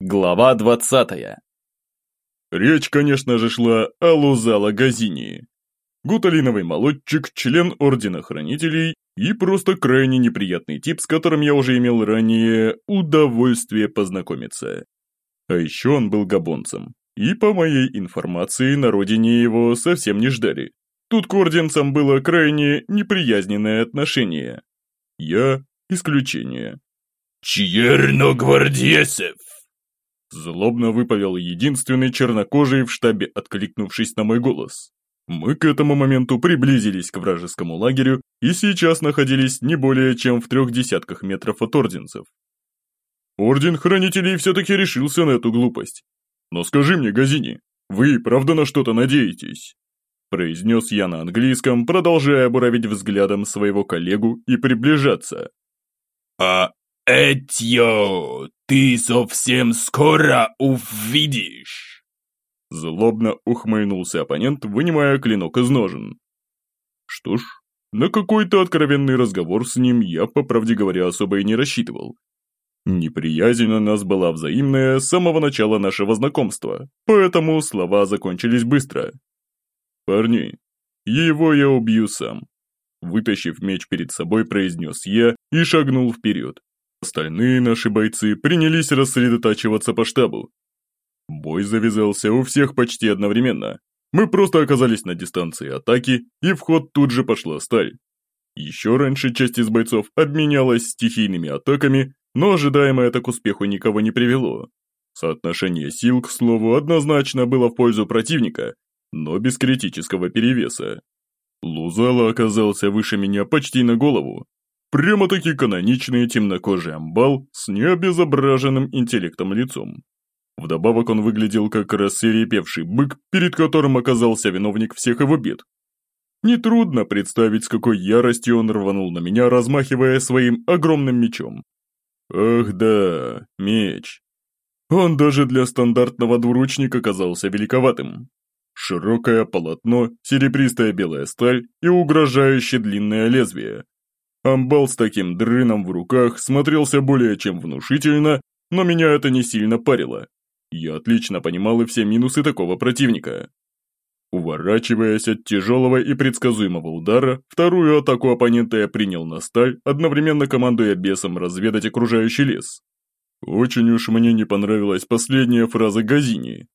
Глава двадцатая. Речь, конечно же, шла о Лузала Газини. Гуталиновый молодчик, член Ордена Хранителей и просто крайне неприятный тип, с которым я уже имел ранее удовольствие познакомиться. А еще он был габонцем, и по моей информации на родине его совсем не ждали. Тут к орденцам было крайне неприязненное отношение. Я – исключение. «Черногвардесов!» Злобно выпалил единственный чернокожий в штабе, откликнувшись на мой голос. Мы к этому моменту приблизились к вражескому лагерю и сейчас находились не более чем в трех десятках метров от орденцев. Орден Хранителей все-таки решился на эту глупость. Но скажи мне, Газини, вы правда на что-то надеетесь? произнес я на английском, продолжая буравить взглядом своего коллегу и приближаться. «А Этьё, ты совсем скоро увидишь!» Злобно ухмыльнулся оппонент, вынимая клинок из ножен. Что ж, на какой-то откровенный разговор с ним я, по правде говоря, особо и не рассчитывал. Неприязнь у нас была взаимная с самого начала нашего знакомства, поэтому слова закончились быстро. «Парни, его я убью сам», вытащив меч перед собой, произнес я и шагнул вперед. Остальные наши бойцы принялись рассредотачиваться по штабу. Бой завязался у всех почти одновременно. Мы просто оказались на дистанции атаки, и в ход тут же пошла сталь. Еще раньше часть из бойцов обменялась стихийными атаками, но ожидаемое так успеху никого не привело. Соотношение сил, к слову, однозначно было в пользу противника, но без критического перевеса. Лузала оказался выше меня почти на голову, Прямо-таки каноничный темнокожий амбал с необезображенным интеллектом лицом. Вдобавок он выглядел как рассерепевший бык, перед которым оказался виновник всех его бед. Нетрудно представить, с какой яростью он рванул на меня, размахивая своим огромным мечом. Ах да, меч. Он даже для стандартного двуручника казался великоватым. Широкое полотно, серебристая белая сталь и угрожающе длинное лезвие, Амбал с таким дрыном в руках смотрелся более чем внушительно, но меня это не сильно парило. Я отлично понимал и все минусы такого противника. Уворачиваясь от тяжелого и предсказуемого удара, вторую атаку оппонента я принял на сталь, одновременно командуя бесом разведать окружающий лес. Очень уж мне не понравилась последняя фраза Газини.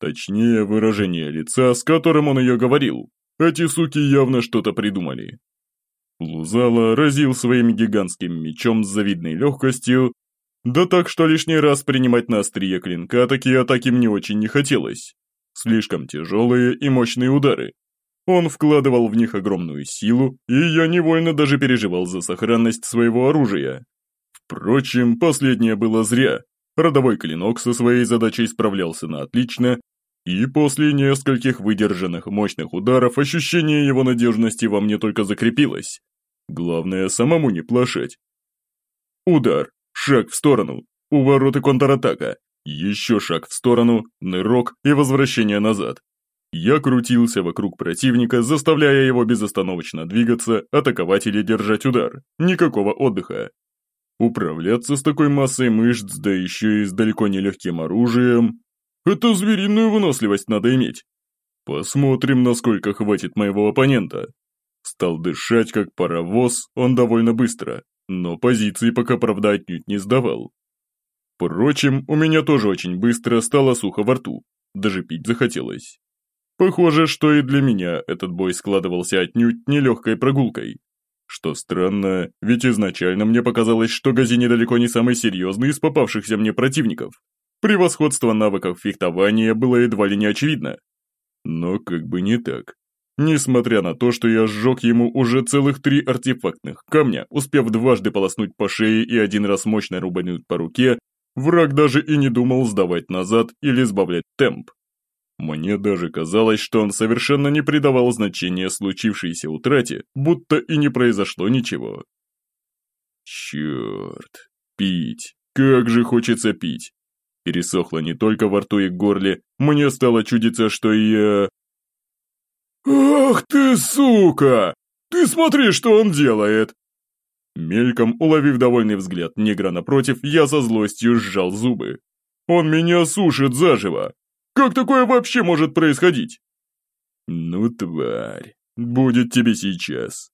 Точнее, выражение лица, с которым он ее говорил. Эти суки явно что-то придумали. Лузала разил своим гигантским мечом с завидной легкостью, да так, что лишний раз принимать на острие клинка такие атаки мне очень не хотелось. Слишком тяжелые и мощные удары. Он вкладывал в них огромную силу, и я невольно даже переживал за сохранность своего оружия. Впрочем, последнее было зря. Родовой клинок со своей задачей справлялся на отлично, и после нескольких выдержанных мощных ударов ощущение его надежности во мне только закрепилось. Главное, самому не плашать. Удар, шаг в сторону, уворот и контратака, еще шаг в сторону, нырок и возвращение назад. Я крутился вокруг противника, заставляя его безостановочно двигаться, атаковать или держать удар. Никакого отдыха. Управляться с такой массой мышц, да еще и с далеко не легким оружием... Это звериную выносливость надо иметь. Посмотрим, насколько хватит моего оппонента. Стал дышать как паровоз он довольно быстро, но позиции пока правда отнюдь не сдавал. Впрочем, у меня тоже очень быстро стало сухо во рту, даже пить захотелось. Похоже, что и для меня этот бой складывался отнюдь нелегкой прогулкой. Что странно, ведь изначально мне показалось, что Гази недалеко не самый серьезный из попавшихся мне противников. Превосходство навыков фехтования было едва ли не очевидно. Но как бы не так. Несмотря на то, что я сжег ему уже целых три артефактных камня, успев дважды полоснуть по шее и один раз мощно рубануть по руке, враг даже и не думал сдавать назад или сбавлять темп. Мне даже казалось, что он совершенно не придавал значения случившейся утрате, будто и не произошло ничего. Черт, пить, как же хочется пить. Пересохло не только во рту и горле, мне стало чудиться, что я... «Ах ты, сука! Ты смотри, что он делает!» Мельком уловив довольный взгляд негра напротив, я со злостью сжал зубы. Он меня сушит заживо! Как такое вообще может происходить?» «Ну, тварь, будет тебе сейчас.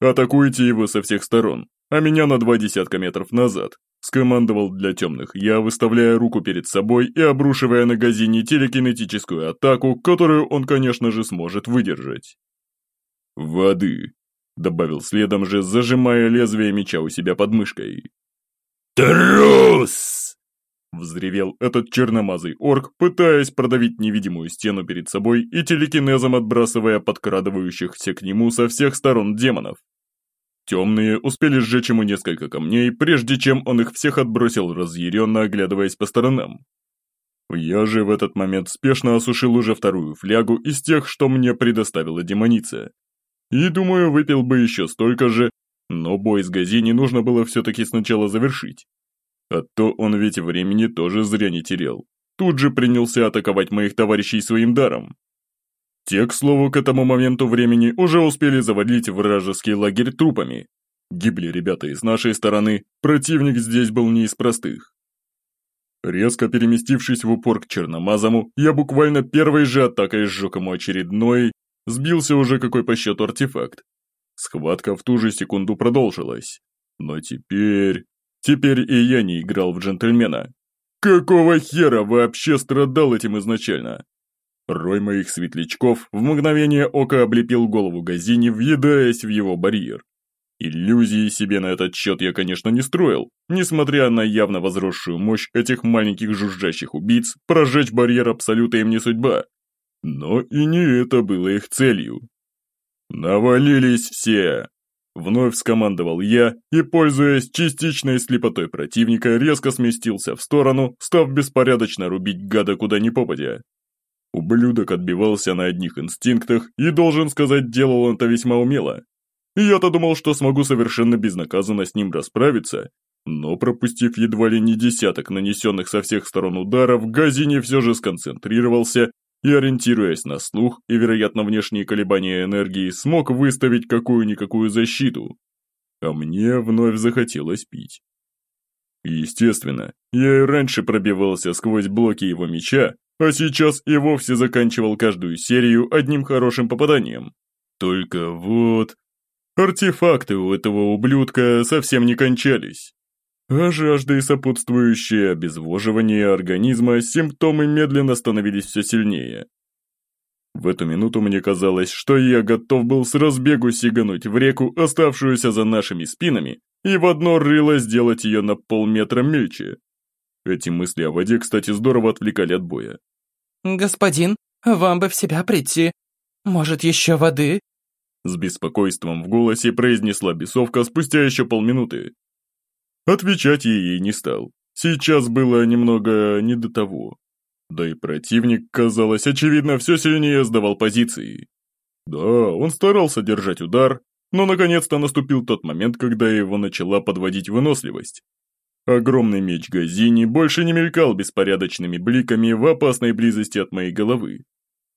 Атакуйте его со всех сторон, а меня на два десятка метров назад», скомандовал для темных я, выставляя руку перед собой и обрушивая на Газини телекинетическую атаку, которую он, конечно же, сможет выдержать. «Воды», — добавил следом же, зажимая лезвие меча у себя под мышкой. «Трус!» Взревел этот черномазый орк, пытаясь продавить невидимую стену перед собой и телекинезом отбрасывая подкрадывающихся к нему со всех сторон демонов. Темные успели сжечь ему несколько камней, прежде чем он их всех отбросил, разъяренно оглядываясь по сторонам. Я же в этот момент спешно осушил уже вторую флягу из тех, что мне предоставила демоница. И думаю, выпил бы еще столько же, но бой с Газини нужно было все-таки сначала завершить. А то он ведь времени тоже зря не терял. Тут же принялся атаковать моих товарищей своим даром. Те, к слову, к этому моменту времени уже успели завалить вражеский лагерь трупами. Гибли ребята из нашей стороны, противник здесь был не из простых. Резко переместившись в упор к Черномазому, я буквально первой же атакой сжег ему очередной, сбился уже какой по счету артефакт. Схватка в ту же секунду продолжилась. Но теперь... Теперь и я не играл в джентльмена. Какого хера вообще страдал этим изначально? Рой моих светлячков в мгновение ока облепил голову Газини, въедаясь в его барьер. Иллюзии себе на этот счет я, конечно, не строил. Несмотря на явно возросшую мощь этих маленьких жужжащих убийц, прожечь барьер абсолютно им не судьба. Но и не это было их целью. «Навалились все!» Вновь скомандовал я и, пользуясь частичной слепотой противника, резко сместился в сторону, став беспорядочно рубить гада куда ни попадя. Ублюдок отбивался на одних инстинктах и, должен сказать, делал он это весьма умело. Я-то думал, что смогу совершенно безнаказанно с ним расправиться, но пропустив едва ли не десяток нанесенных со всех сторон ударов, Газини все же сконцентрировался и, ориентируясь на слух и, вероятно, внешние колебания энергии, смог выставить какую-никакую защиту. А мне вновь захотелось пить. Естественно, я и раньше пробивался сквозь блоки его меча, а сейчас и вовсе заканчивал каждую серию одним хорошим попаданием. Только вот... Артефакты у этого ублюдка совсем не кончались. А жажда и сопутствующее обезвоживание организма симптомы медленно становились все сильнее. В эту минуту мне казалось, что я готов был с разбегу сигануть в реку, оставшуюся за нашими спинами, и в одно рыло сделать ее на полметра мельче. Эти мысли о воде, кстати, здорово отвлекали от боя. «Господин, вам бы в себя прийти. Может, еще воды?» С беспокойством в голосе произнесла бесовка спустя еще полминуты. Отвечать я ей не стал. Сейчас было немного не до того. Да и противник, казалось, очевидно, все сильнее сдавал позиции. Да, он старался держать удар, но наконец-то наступил тот момент, когда его начала подводить выносливость. Огромный меч Газини больше не мелькал беспорядочными бликами в опасной близости от моей головы.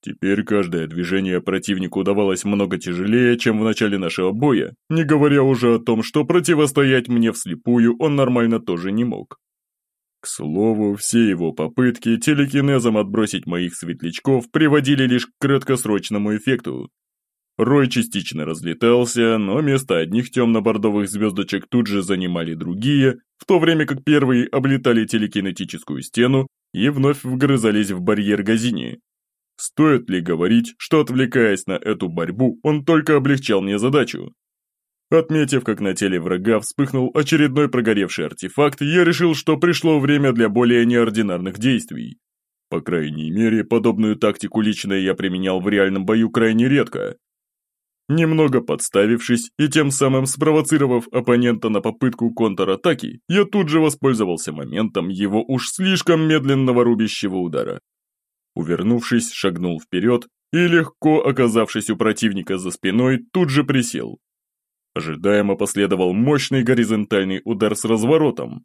Теперь каждое движение противнику удавалось много тяжелее, чем в начале нашего боя, не говоря уже о том, что противостоять мне вслепую он нормально тоже не мог. К слову, все его попытки телекинезом отбросить моих светлячков приводили лишь к краткосрочному эффекту. Рой частично разлетался, но место одних темно-бордовых звездочек тут же занимали другие, в то время как первые облетали телекинетическую стену и вновь вгрызались в барьер Газини. Стоит ли говорить, что отвлекаясь на эту борьбу, он только облегчал мне задачу? Отметив, как на теле врага вспыхнул очередной прогоревший артефакт, я решил, что пришло время для более неординарных действий. По крайней мере, подобную тактику лично я применял в реальном бою крайне редко. Немного подставившись и тем самым спровоцировав оппонента на попытку контратаки, я тут же воспользовался моментом его уж слишком медленного рубящего удара. Увернувшись, шагнул вперед и, легко оказавшись у противника за спиной, тут же присел. Ожидаемо последовал мощный горизонтальный удар с разворотом.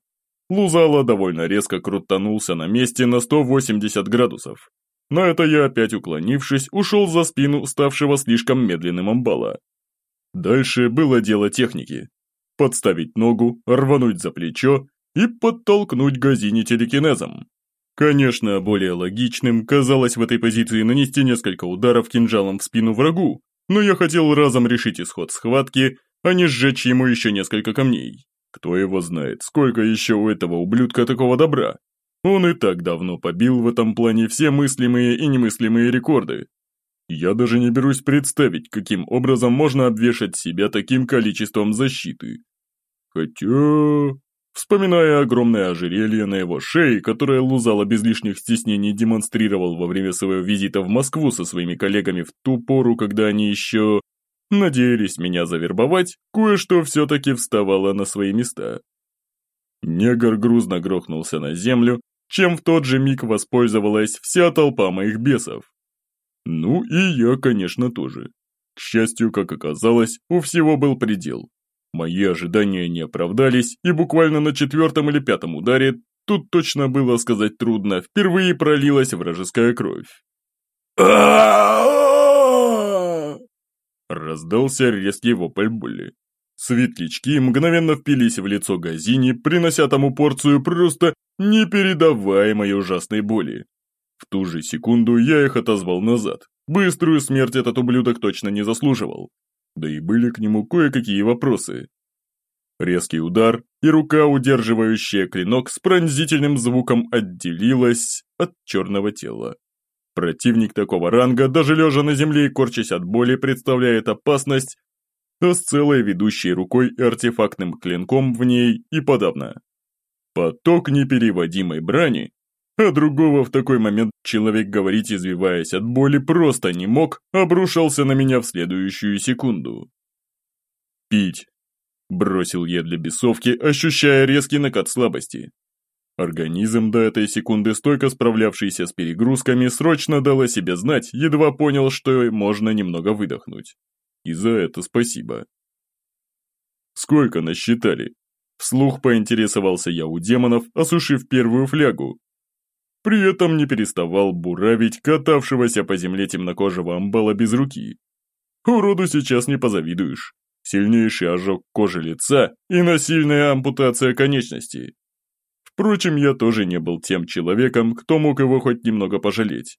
Лузала довольно резко крутанулся на месте на 180 градусов. На это я, опять уклонившись, ушел за спину ставшего слишком медленным амбала. Дальше было дело техники. Подставить ногу, рвануть за плечо и подтолкнуть газини телекинезом. Конечно, более логичным казалось в этой позиции нанести несколько ударов кинжалом в спину врагу, но я хотел разом решить исход схватки, а не сжечь ему еще несколько камней. Кто его знает, сколько еще у этого ублюдка такого добра. Он и так давно побил в этом плане все мыслимые и немыслимые рекорды. Я даже не берусь представить, каким образом можно обвешать себя таким количеством защиты. Хотя... Вспоминая огромное ожерелье на его шее, которое Лузала без лишних стеснений демонстрировал во время своего визита в Москву со своими коллегами в ту пору, когда они еще надеялись меня завербовать, кое-что все-таки вставало на свои места. Негр грузно грохнулся на землю, чем в тот же миг воспользовалась вся толпа моих бесов. Ну и я, конечно, тоже. К счастью, как оказалось, у всего был предел. Мои ожидания не оправдались, и буквально на четвертом или пятом ударе, тут точно было сказать трудно, впервые пролилась вражеская кровь. Раздался резкий вопль боли. Светлячки мгновенно впились в лицо Газини, принося тому порцию просто непередаваемой ужасной боли. В ту же секунду я их отозвал назад. Быструю смерть этот ублюдок точно не заслуживал. Да и были к нему кое-какие вопросы. Резкий удар, и рука, удерживающая клинок, с пронзительным звуком отделилась от черного тела. Противник такого ранга, даже лежа на земле и корчась от боли, представляет опасность, а с целой ведущей рукой и артефактным клинком в ней и подобно. Поток непереводимой брани, а другого в такой момент человек говорить, извиваясь от боли, просто не мог, обрушился на меня в следующую секунду. «Пить!» – бросил я для бесовки, ощущая резкий накат слабости. Организм, до этой секунды стойко справлявшийся с перегрузками, срочно дал о себе знать, едва понял, что можно немного выдохнуть. И за это спасибо. «Сколько насчитали?» Вслух поинтересовался я у демонов, осушив первую флягу. При этом не переставал буравить катавшегося по земле темнокожего амбала без руки. Уроду сейчас не позавидуешь. Сильнейший ожог кожи лица и насильная ампутация конечностей. Впрочем, я тоже не был тем человеком, кто мог его хоть немного пожалеть.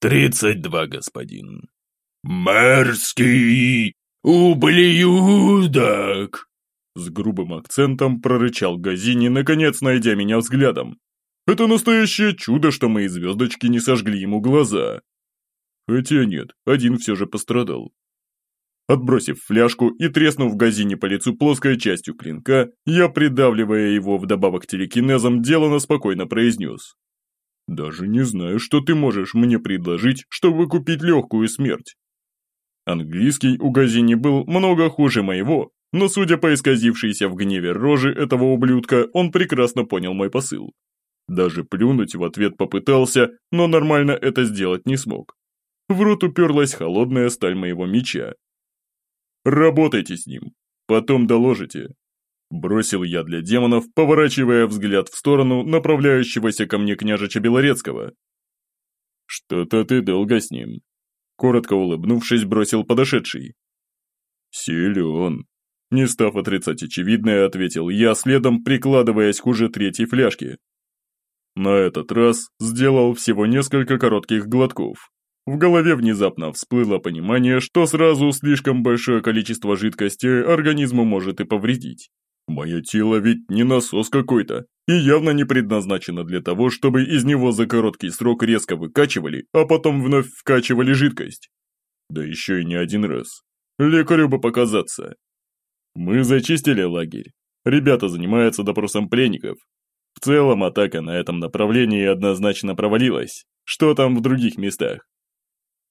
«Тридцать два, господин». «Мерзкий ублюдок!» С грубым акцентом прорычал Газини, наконец найдя меня взглядом. «Это настоящее чудо, что мои звездочки не сожгли ему глаза!» Хотя нет, один все же пострадал. Отбросив фляжку и треснув Газини по лицу плоской частью клинка, я, придавливая его вдобавок телекинезом, делано спокойно произнес. «Даже не знаю, что ты можешь мне предложить, чтобы купить легкую смерть». Английский у Газини был много хуже моего, но судя по исказившейся в гневе рожи этого ублюдка, он прекрасно понял мой посыл. Даже плюнуть в ответ попытался, но нормально это сделать не смог. В рот уперлась холодная сталь моего меча. «Работайте с ним, потом доложите», Бросил я для демонов, поворачивая взгляд в сторону направляющегося ко мне княжича Белорецкого. «Что-то ты долго с ним», — коротко улыбнувшись, бросил подошедший. «Силен», не став отрицать очевидное, ответил я, следом прикладываясь к уже третьей фляжке. На этот раз сделал всего несколько коротких глотков. В голове внезапно всплыло понимание, что сразу слишком большое количество жидкости организму может и повредить. Мое тело ведь не насос какой-то, и явно не предназначено для того, чтобы из него за короткий срок резко выкачивали, а потом вновь вкачивали жидкость. Да еще и не один раз. Лекарю бы показаться, мы зачистили лагерь. Ребята занимаются допросом пленников. В целом атака на этом направлении однозначно провалилась. Что там в других местах?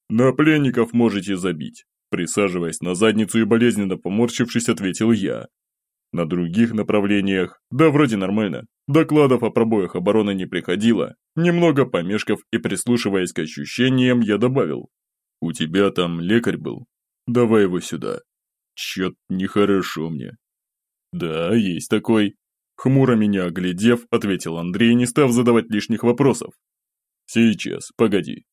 На пленников можете забить. Присаживаясь на задницу и болезненно поморщившись, ответил я. На других направлениях, да вроде нормально, докладов о пробоях обороны не приходило. Немного помешков и прислушиваясь к ощущениям, я добавил. У тебя там лекарь был? Давай его сюда. Чё-то нехорошо мне. Да, есть такой. Хмуро меня оглядев, ответил Андрей, не став задавать лишних вопросов. Сейчас, погоди.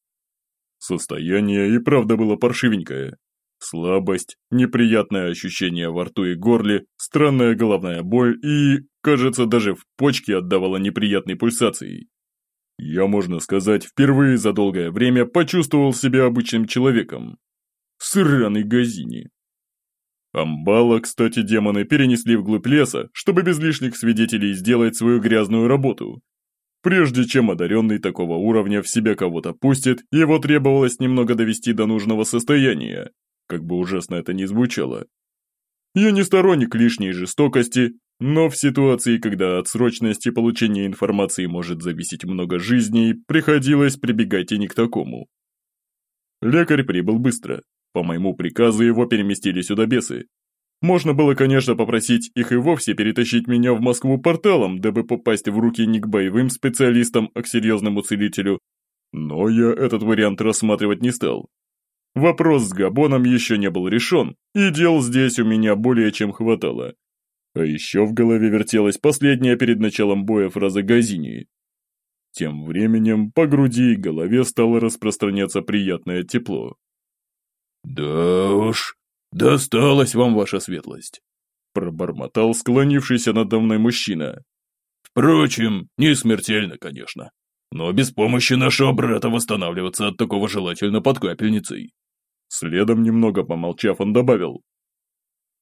Состояние и правда было паршивенькое. Слабость, неприятное ощущение во рту и горле, странная головная боль и, кажется, даже в почке отдавала неприятной пульсацией. Я, можно сказать, впервые за долгое время почувствовал себя обычным человеком. Сраный газини. Амбала, кстати, демоны перенесли вглубь леса, чтобы без лишних свидетелей сделать свою грязную работу. Прежде чем одаренный такого уровня в себя кого-то пустит, его требовалось немного довести до нужного состояния, как бы ужасно это ни звучало. Я не сторонник лишней жестокости, но в ситуации, когда от срочности получения информации может зависеть много жизней, приходилось прибегать и не к такому. Лекарь прибыл быстро. По моему приказу его переместили сюда бесы. Можно было, конечно, попросить их и вовсе перетащить меня в Москву порталом, дабы попасть в руки не к боевым специалистам, а к серьезному целителю, но я этот вариант рассматривать не стал. Вопрос с Габоном еще не был решен, и дел здесь у меня более чем хватало. А еще в голове вертелась последняя перед началом боя фраза Газини. Тем временем по груди и голове стало распространяться приятное тепло. «Да уж, досталась вам ваша светлость», – пробормотал склонившийся надо мной мужчина. «Впрочем, не смертельно, конечно, но без помощи нашего брата восстанавливаться от такого желательно под капельницей». Следом, немного помолчав, он добавил.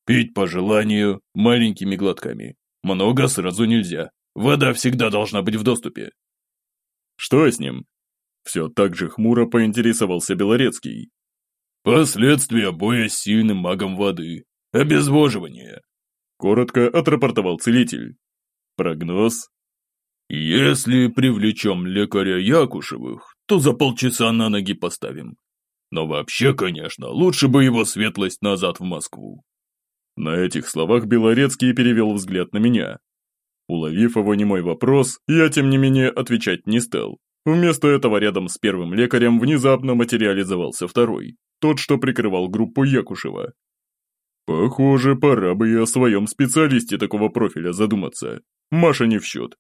«Пить по желанию, маленькими глотками. Много сразу нельзя. Вода всегда должна быть в доступе». «Что с ним?» Все так же хмуро поинтересовался Белорецкий. «Последствия боя с сильным магом воды. Обезвоживание», — коротко отрапортовал целитель. «Прогноз?» «Если привлечем лекаря Якушевых, то за полчаса на ноги поставим. Но вообще, конечно, лучше бы его светлость назад в Москву. На этих словах Белорецкий перевел взгляд на меня. Уловив его немой вопрос, я тем не менее отвечать не стал. Вместо этого рядом с первым лекарем внезапно материализовался второй, тот, что прикрывал группу Якушева. Похоже, пора бы и о своем специалисте такого профиля задуматься. Маша не в счет.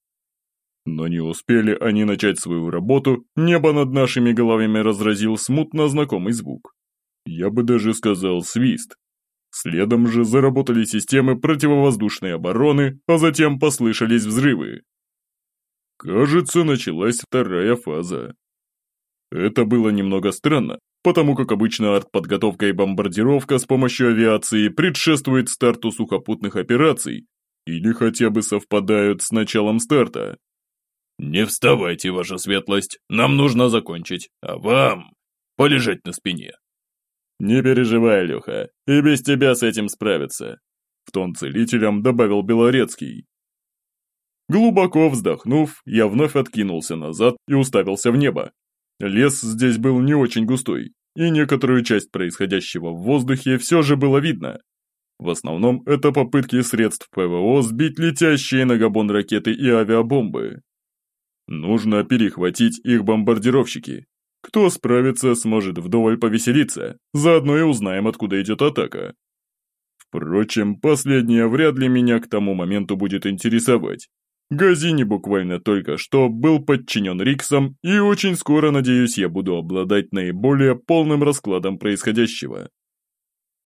Но не успели они начать свою работу, небо над нашими головами разразил смутно знакомый звук. Я бы даже сказал свист. Следом же заработали системы противовоздушной обороны, а затем послышались взрывы. Кажется, началась вторая фаза. Это было немного странно, потому как обычно артподготовка и бомбардировка с помощью авиации предшествует старту сухопутных операций или хотя бы совпадают с началом старта. «Не вставайте, ваша светлость, нам нужно закончить, а вам полежать на спине». «Не переживай, Леха, и без тебя с этим справиться», в тон целителям добавил Белорецкий. Глубоко вздохнув, я вновь откинулся назад и уставился в небо. Лес здесь был не очень густой, и некоторую часть происходящего в воздухе все же было видно. В основном это попытки средств ПВО сбить летящие на Габон ракеты и авиабомбы. Нужно перехватить их бомбардировщики. Кто справится, сможет вдоволь повеселиться, заодно и узнаем, откуда идет атака. Впрочем, последнее вряд ли меня к тому моменту будет интересовать. Газини буквально только что был подчинен Риксам, и очень скоро, надеюсь, я буду обладать наиболее полным раскладом происходящего.